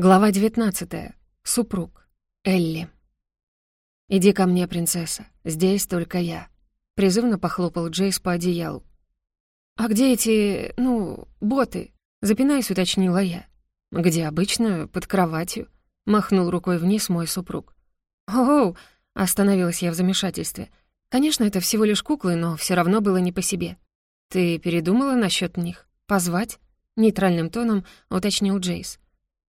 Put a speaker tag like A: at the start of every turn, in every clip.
A: Глава 19. Супруг. Элли. «Иди ко мне, принцесса. Здесь только я». Призывно похлопал Джейс по одеялу. «А где эти, ну, боты?» Запинаясь, уточнила я. «Где обычно? Под кроватью». Махнул рукой вниз мой супруг. «Оу!» — остановилась я в замешательстве. Конечно, это всего лишь куклы, но все равно было не по себе. «Ты передумала насчет них? Позвать?» Нейтральным тоном уточнил Джейс.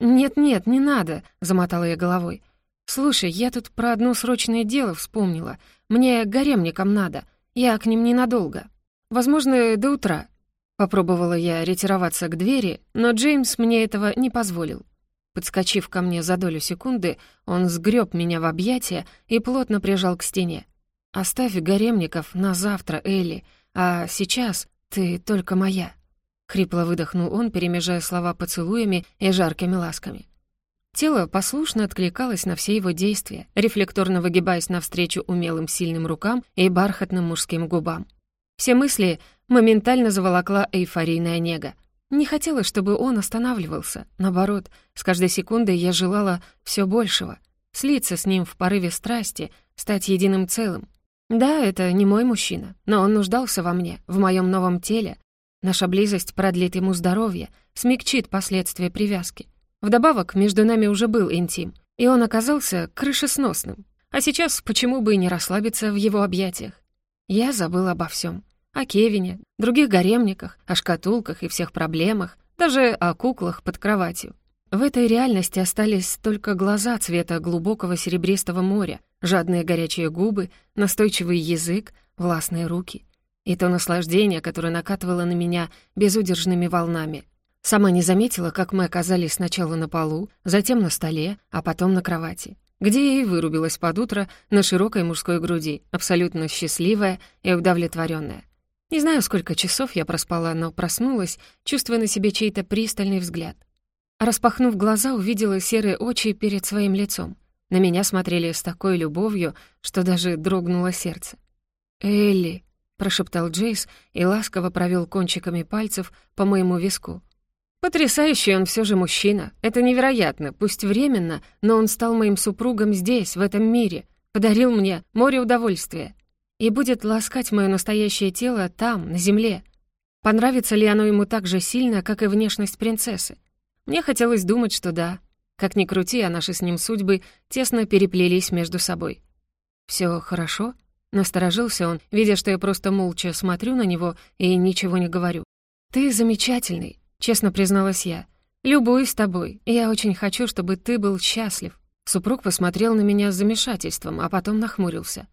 A: «Нет-нет, не надо», — замотала я головой. «Слушай, я тут про одно срочное дело вспомнила. Мне гаремникам надо. Я к ним ненадолго. Возможно, до утра». Попробовала я ретироваться к двери, но Джеймс мне этого не позволил. Подскочив ко мне за долю секунды, он сгреб меня в объятия и плотно прижал к стене. «Оставь гаремников на завтра, Элли, а сейчас ты только моя». Хрипло выдохнул он, перемежая слова поцелуями и жаркими ласками. Тело послушно откликалось на все его действия, рефлекторно выгибаясь навстречу умелым сильным рукам и бархатным мужским губам. Все мысли моментально заволокла эйфорийная нега. Не хотелось, чтобы он останавливался. Наоборот, с каждой секундой я желала все большего. Слиться с ним в порыве страсти, стать единым целым. Да, это не мой мужчина, но он нуждался во мне, в моем новом теле, Наша близость продлит ему здоровье, смягчит последствия привязки. Вдобавок, между нами уже был интим, и он оказался крышесносным. А сейчас почему бы и не расслабиться в его объятиях? Я забыл обо всем: О Кевине, других гаремниках, о шкатулках и всех проблемах, даже о куклах под кроватью. В этой реальности остались только глаза цвета глубокого серебристого моря, жадные горячие губы, настойчивый язык, властные руки — и то наслаждение, которое накатывало на меня безудержными волнами. Сама не заметила, как мы оказались сначала на полу, затем на столе, а потом на кровати, где и вырубилась под утро на широкой мужской груди, абсолютно счастливая и удовлетворенная. Не знаю, сколько часов я проспала, но проснулась, чувствуя на себе чей-то пристальный взгляд. Распахнув глаза, увидела серые очи перед своим лицом. На меня смотрели с такой любовью, что даже дрогнуло сердце. «Элли», — прошептал Джейс и ласково провел кончиками пальцев по моему виску. «Потрясающий он все же мужчина. Это невероятно, пусть временно, но он стал моим супругом здесь, в этом мире, подарил мне море удовольствия и будет ласкать мое настоящее тело там, на земле. Понравится ли оно ему так же сильно, как и внешность принцессы? Мне хотелось думать, что да. Как ни крути, а наши с ним судьбы тесно переплелись между собой. Все хорошо?» Насторожился он, видя, что я просто молча смотрю на него и ничего не говорю. «Ты замечательный», — честно призналась я. «Любуюсь тобой, и я очень хочу, чтобы ты был счастлив». Супруг посмотрел на меня с замешательством, а потом нахмурился.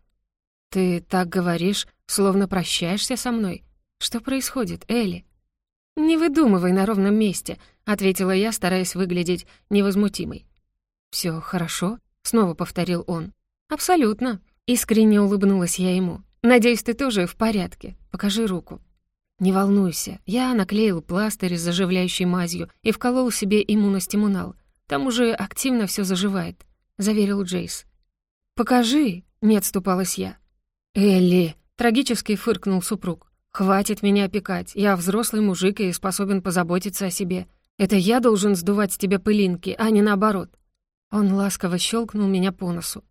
A: «Ты так говоришь, словно прощаешься со мной. Что происходит, Элли?» «Не выдумывай на ровном месте», — ответила я, стараясь выглядеть невозмутимой. «Всё хорошо?» — снова повторил он. «Абсолютно», Искренне улыбнулась я ему. «Надеюсь, ты тоже в порядке. Покажи руку». «Не волнуйся, я наклеил пластырь с заживляющей мазью и вколол себе иммуностимунал. Там уже активно все заживает», — заверил Джейс. «Покажи», — не отступалась я. «Элли», — трагически фыркнул супруг. «Хватит меня опекать. Я взрослый мужик и способен позаботиться о себе. Это я должен сдувать с тебя пылинки, а не наоборот». Он ласково щелкнул меня по носу.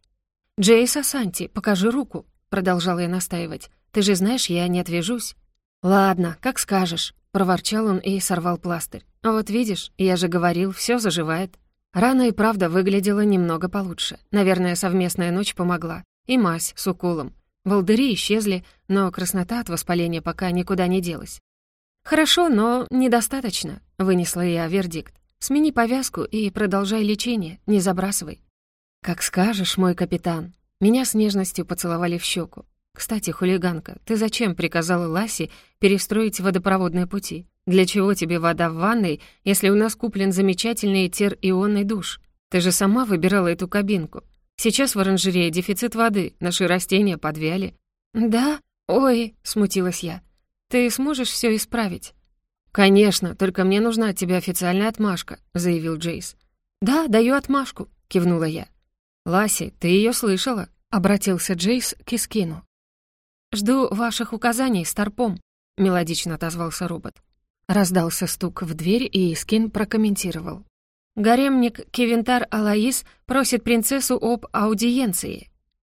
A: «Джейс Асанти, покажи руку», — продолжала я настаивать. «Ты же знаешь, я не отвяжусь». «Ладно, как скажешь», — проворчал он и сорвал пластырь. «Вот видишь, я же говорил, все заживает». Рана и правда выглядела немного получше. Наверное, совместная ночь помогла. И мазь с уколом. Волдыри исчезли, но краснота от воспаления пока никуда не делась. «Хорошо, но недостаточно», — вынесла я вердикт. «Смени повязку и продолжай лечение, не забрасывай». «Как скажешь, мой капитан». Меня с нежностью поцеловали в щеку. «Кстати, хулиганка, ты зачем приказала Ласе перестроить водопроводные пути? Для чего тебе вода в ванной, если у нас куплен замечательный тер-ионный душ? Ты же сама выбирала эту кабинку. Сейчас в оранжерее дефицит воды, наши растения подвяли». «Да? Ой», — смутилась я. «Ты сможешь все исправить?» «Конечно, только мне нужна от тебя официальная отмашка», — заявил Джейс. «Да, даю отмашку», — кивнула я. «Ласи, ты ее слышала?» — обратился Джейс к Искину. «Жду ваших указаний, Старпом», — мелодично отозвался робот. Раздался стук в дверь, и Искин прокомментировал. Гаремник Кевинтар Алаис просит принцессу об аудиенции.